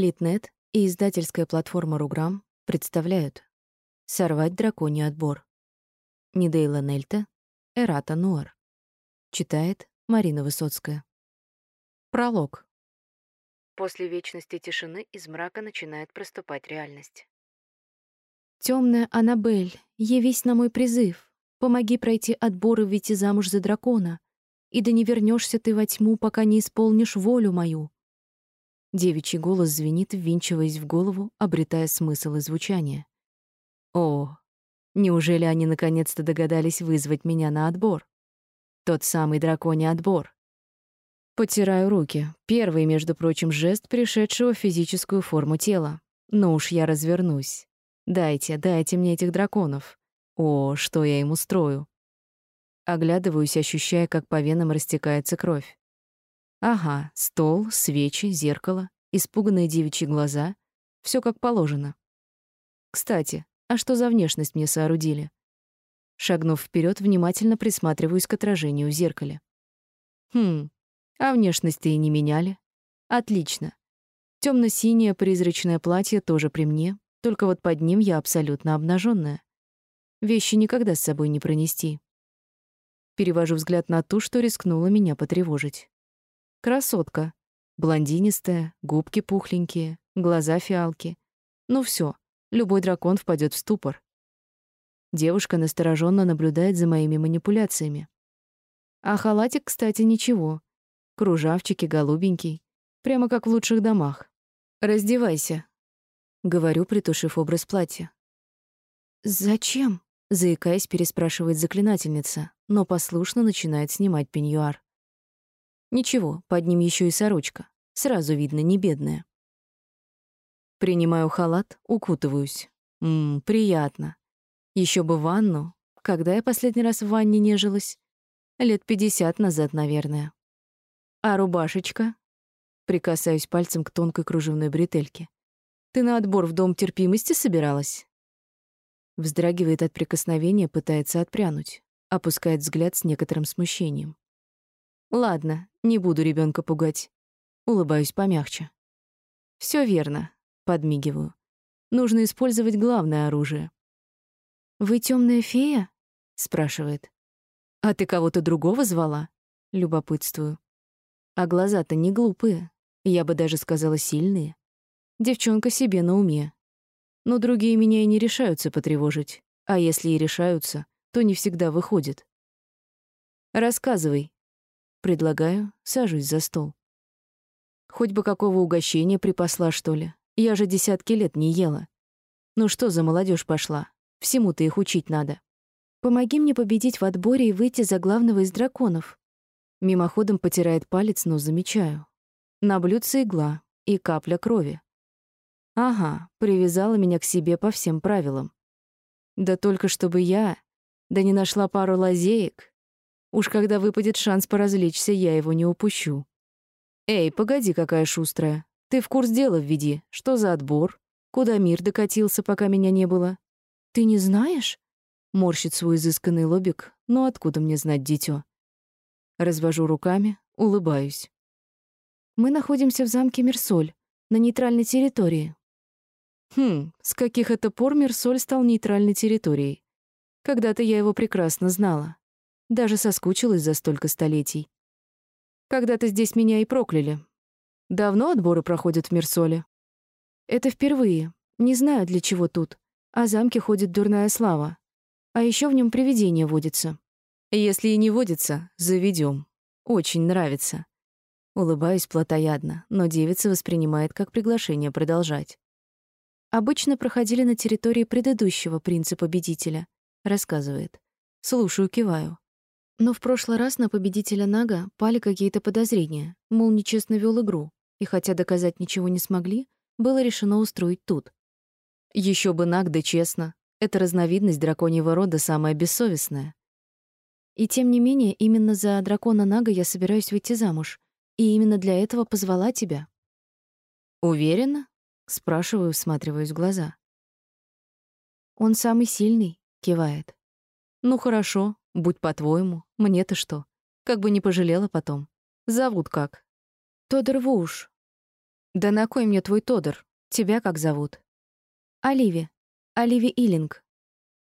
Литнет и издательская платформа Руграм представляют «Сорвать драконий отбор». Нидейла Нельта, Эрата Нуар. Читает Марина Высоцкая. Пролог. После вечности тишины из мрака начинает проступать реальность. Темная Аннабель, явись на мой призыв. Помоги пройти отбор и выйти замуж за дракона. И да не вернешься ты во тьму, пока не исполнишь волю мою. Девичий голос звенит, ввинчиваясь в голову, обретая смысл и звучание. О, неужели они наконец-то догадались вызвать меня на отбор? Тот самый драконий отбор. Потираю руки. Первый, между прочим, жест пришедшего в физическую форму тела. Ну уж я развернусь. Дайте, дайте мне этих драконов. О, что я им устрою. Оглядываюсь, ощущая, как по венам растекается кровь. Ага, стол, свечи, зеркало, испуганные девичьи глаза. все как положено. Кстати, а что за внешность мне соорудили? Шагнув вперед, внимательно присматриваюсь к отражению в зеркале. Хм, а внешность-то и не меняли. Отлично. темно синее призрачное платье тоже при мне, только вот под ним я абсолютно обнаженная. Вещи никогда с собой не пронести. Перевожу взгляд на ту, что рискнула меня потревожить. Красотка. Блондинистая, губки пухленькие, глаза фиалки. Ну все, любой дракон впадет в ступор. Девушка настороженно наблюдает за моими манипуляциями. А халатик, кстати, ничего. Кружавчики, голубенький. Прямо как в лучших домах. «Раздевайся», — говорю, притушив образ платья. «Зачем?» — заикаясь, переспрашивает заклинательница, но послушно начинает снимать пеньюар. Ничего, под ним еще и сорочка. Сразу видно, не бедная. Принимаю халат, укутываюсь. Мм, приятно. Еще бы ванну. Когда я последний раз в ванне нежилась? Лет пятьдесят назад, наверное. А рубашечка? Прикасаюсь пальцем к тонкой кружевной бретельке. Ты на отбор в дом терпимости собиралась? Вздрагивает от прикосновения, пытается отпрянуть. Опускает взгляд с некоторым смущением. Ладно, не буду ребенка пугать. Улыбаюсь помягче. Все верно, подмигиваю. Нужно использовать главное оружие. Вы темная фея? спрашивает. А ты кого-то другого звала? Любопытствую. А глаза-то не глупые, я бы даже сказала сильные. Девчонка себе на уме. Но другие меня и не решаются потревожить, а если и решаются, то не всегда выходит. Рассказывай, Предлагаю, сажусь за стол. Хоть бы какого угощения припасла, что ли. Я же десятки лет не ела. Ну что за молодежь пошла? Всему-то их учить надо. Помоги мне победить в отборе и выйти за главного из драконов. Мимоходом потирает палец, но замечаю. На блюдце игла и капля крови. Ага, привязала меня к себе по всем правилам. Да только чтобы я, да не нашла пару лазеек, Уж когда выпадет шанс поразвлечься, я его не упущу. Эй, погоди, какая шустрая. Ты в курс дела введи. Что за отбор? Куда мир докатился, пока меня не было? Ты не знаешь? Морщит свой изысканный лобик. Но откуда мне знать дитё? Развожу руками, улыбаюсь. Мы находимся в замке Мерсоль, на нейтральной территории. Хм, с каких это пор Мерсоль стал нейтральной территорией? Когда-то я его прекрасно знала. Даже соскучилась за столько столетий. Когда-то здесь меня и прокляли. Давно отборы проходят в Мирсоле? Это впервые. Не знаю, для чего тут. О замке ходит дурная слава. А еще в нем привидение водится. Если и не водится, заведем. Очень нравится. Улыбаюсь плотоядно, но девица воспринимает как приглашение продолжать. Обычно проходили на территории предыдущего принца-победителя, рассказывает. Слушаю, киваю. Но в прошлый раз на победителя Нага пали какие-то подозрения, мол, нечестно вел игру, и хотя доказать ничего не смогли, было решено устроить тут. Еще бы Наг, да честно. Это разновидность драконьего рода самая бессовестная. И тем не менее, именно за дракона Нага я собираюсь выйти замуж, и именно для этого позвала тебя. Уверена? спрашиваю, всматриваясь в глаза. Он самый сильный, кивает. Ну хорошо, Будь по-твоему, мне-то что? Как бы не пожалела потом. Зовут как? Тодор Вуш. «Да на кой мне твой Тодор? Тебя как зовут?» «Оливи. Оливи Илинг».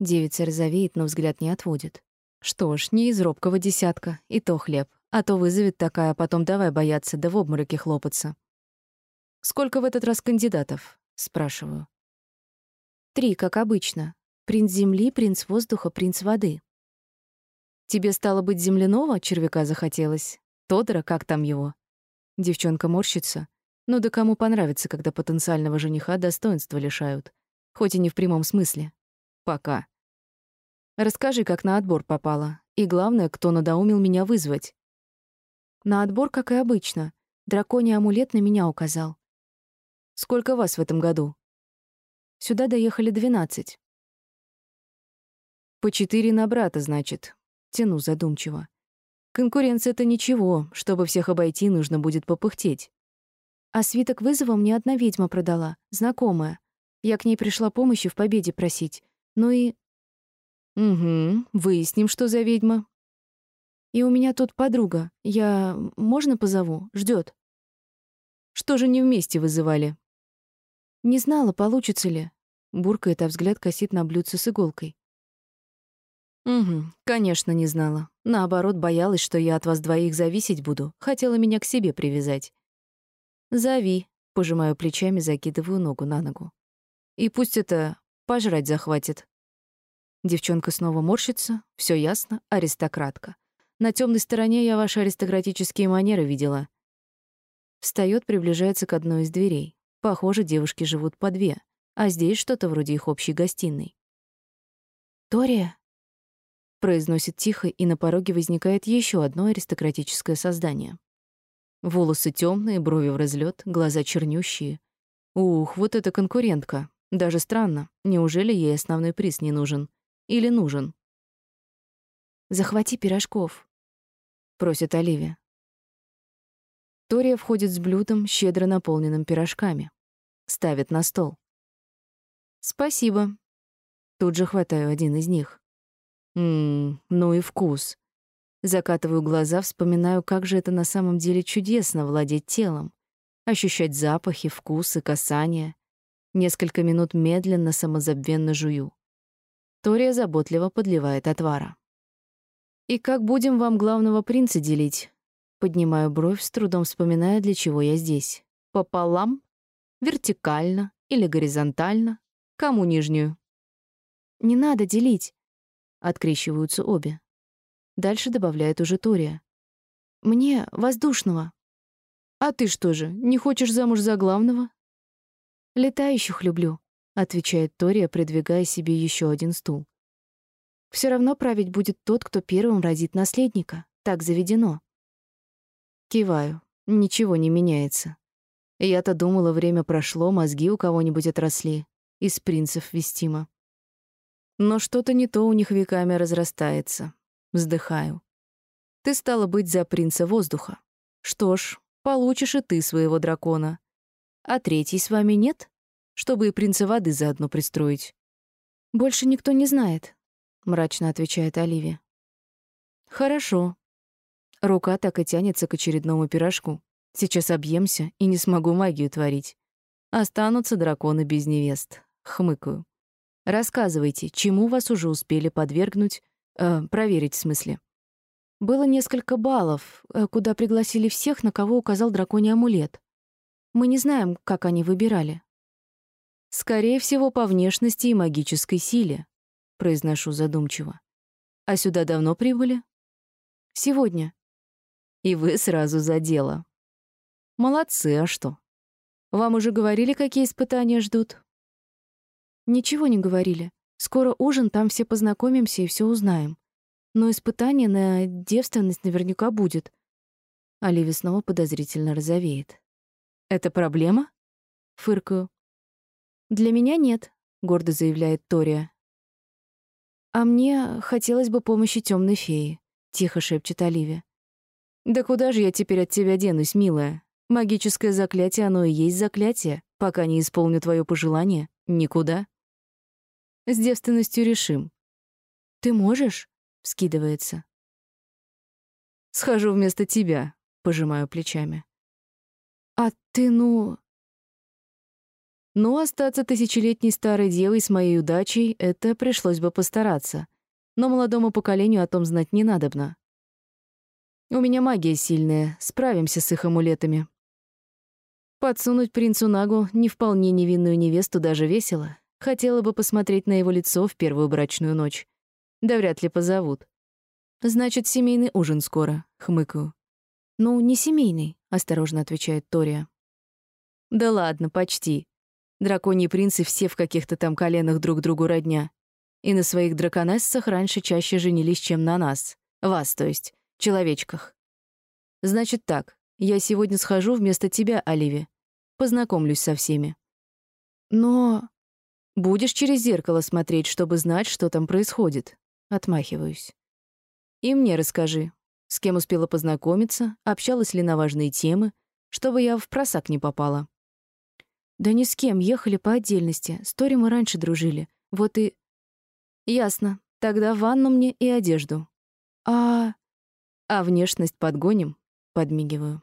Девица розовеет, но взгляд не отводит. «Что ж, не из робкого десятка, и то хлеб. А то вызовет такая, а потом давай бояться, да в обмороке хлопаться». «Сколько в этот раз кандидатов?» — спрашиваю. «Три, как обычно. Принц земли, принц воздуха, принц воды». «Тебе стало быть земляного червяка захотелось? Тодора, как там его?» Девчонка морщится, ну да кому понравится, когда потенциального жениха достоинства лишают. Хоть и не в прямом смысле. Пока. Расскажи, как на отбор попала. И главное, кто надоумил меня вызвать. На отбор, как и обычно. Драконий амулет на меня указал. Сколько вас в этом году? Сюда доехали двенадцать. По четыре на брата, значит. Тяну задумчиво. Конкуренция-то ничего, чтобы всех обойти, нужно будет попыхтеть. А свиток вызова мне одна ведьма продала, знакомая. Я к ней пришла помощи в победе просить. Ну и... Угу, выясним, что за ведьма. И у меня тут подруга. Я... Можно позову? Ждет. Что же не вместе вызывали? Не знала, получится ли. Буркает, а взгляд косит на блюдце с иголкой. Угу, конечно, не знала. Наоборот, боялась, что я от вас двоих зависеть буду. Хотела меня к себе привязать. «Зови», — пожимаю плечами, закидываю ногу на ногу. «И пусть это пожрать захватит». Девчонка снова морщится, все ясно, аристократка. На темной стороне я ваши аристократические манеры видела. Встает, приближается к одной из дверей. Похоже, девушки живут по две, а здесь что-то вроде их общей гостиной. «Тория?» Произносит тихо, и на пороге возникает еще одно аристократическое создание. Волосы темные, брови в разлет, глаза чернющие. Ух, вот эта конкурентка. Даже странно. Неужели ей основной приз не нужен? Или нужен? «Захвати пирожков», — просит Оливия. Тория входит с блюдом, щедро наполненным пирожками. Ставит на стол. «Спасибо». Тут же хватаю один из них. Ммм, ну и вкус. Закатываю глаза, вспоминаю, как же это на самом деле чудесно владеть телом. Ощущать запахи, вкусы, касания. Несколько минут медленно, самозабвенно жую. Тория заботливо подливает отвара. «И как будем вам главного принца делить?» Поднимаю бровь, с трудом вспоминая, для чего я здесь. «Пополам? Вертикально или горизонтально? Кому нижнюю?» «Не надо делить», — открещиваются обе. Дальше добавляет уже Тория. «Мне воздушного». «А ты что же, не хочешь замуж за главного?» «Летающих люблю», — отвечает Тория, придвигая себе еще один стул. Все равно править будет тот, кто первым родит наследника. Так заведено». Киваю. Ничего не меняется. Я-то думала, время прошло, мозги у кого-нибудь отросли. Из принцев вестимо. Но что-то не то у них веками разрастается. Вздыхаю. Ты стала быть за принца воздуха. Что ж, получишь и ты своего дракона. А третий с вами нет? Чтобы и принца воды заодно пристроить. Больше никто не знает, мрачно отвечает Оливия. Хорошо. Рука так и тянется к очередному пирожку. Сейчас объемся и не смогу магию творить. Останутся драконы без невест. Хмыкаю. Рассказывайте, чему вас уже успели подвергнуть Э, проверить, в смысле. Было несколько баллов, э, куда пригласили всех, на кого указал драконий амулет. Мы не знаем, как они выбирали. Скорее всего, по внешности и магической силе, произношу задумчиво. А сюда давно прибыли? Сегодня. И вы сразу за дело. Молодцы, а что? Вам уже говорили, какие испытания ждут? Ничего не говорили. Скоро ужин, там все познакомимся и все узнаем. Но испытание на девственность наверняка будет. Оливия снова подозрительно розовеет. «Это проблема?» — фыркаю. «Для меня нет», — гордо заявляет Тория. «А мне хотелось бы помощи темной феи», — тихо шепчет Оливия. «Да куда же я теперь от тебя денусь, милая? Магическое заклятие, оно и есть заклятие. Пока не исполню твое пожелание, никуда». С девственностью решим. Ты можешь? Вскидывается. Схожу вместо тебя, пожимаю плечами. А ты, ну, Ну, остаться тысячелетней старой девой с моей удачей — это пришлось бы постараться. Но молодому поколению о том знать не надобно. У меня магия сильная, справимся с их амулетами. Подсунуть принцу Нагу не вполне невинную невесту даже весело. Хотела бы посмотреть на его лицо в первую брачную ночь. Да вряд ли позовут. Значит, семейный ужин скоро, хмыкаю. Ну, не семейный, осторожно отвечает Тория. Да ладно, почти. Драконьи принцы все в каких-то там коленах друг другу родня. И на своих драконессах раньше чаще женились, чем на нас. Вас, то есть человечках. Значит так, я сегодня схожу вместо тебя, Оливия. Познакомлюсь со всеми. Но будешь через зеркало смотреть, чтобы знать, что там происходит. Отмахиваюсь. И мне расскажи, с кем успела познакомиться, общалась ли на важные темы, чтобы я в просак не попала. Да ни с кем, ехали по отдельности. С Тори мы раньше дружили. Вот и... Ясно. Тогда ванну мне и одежду. А... А внешность подгоним? Подмигиваю.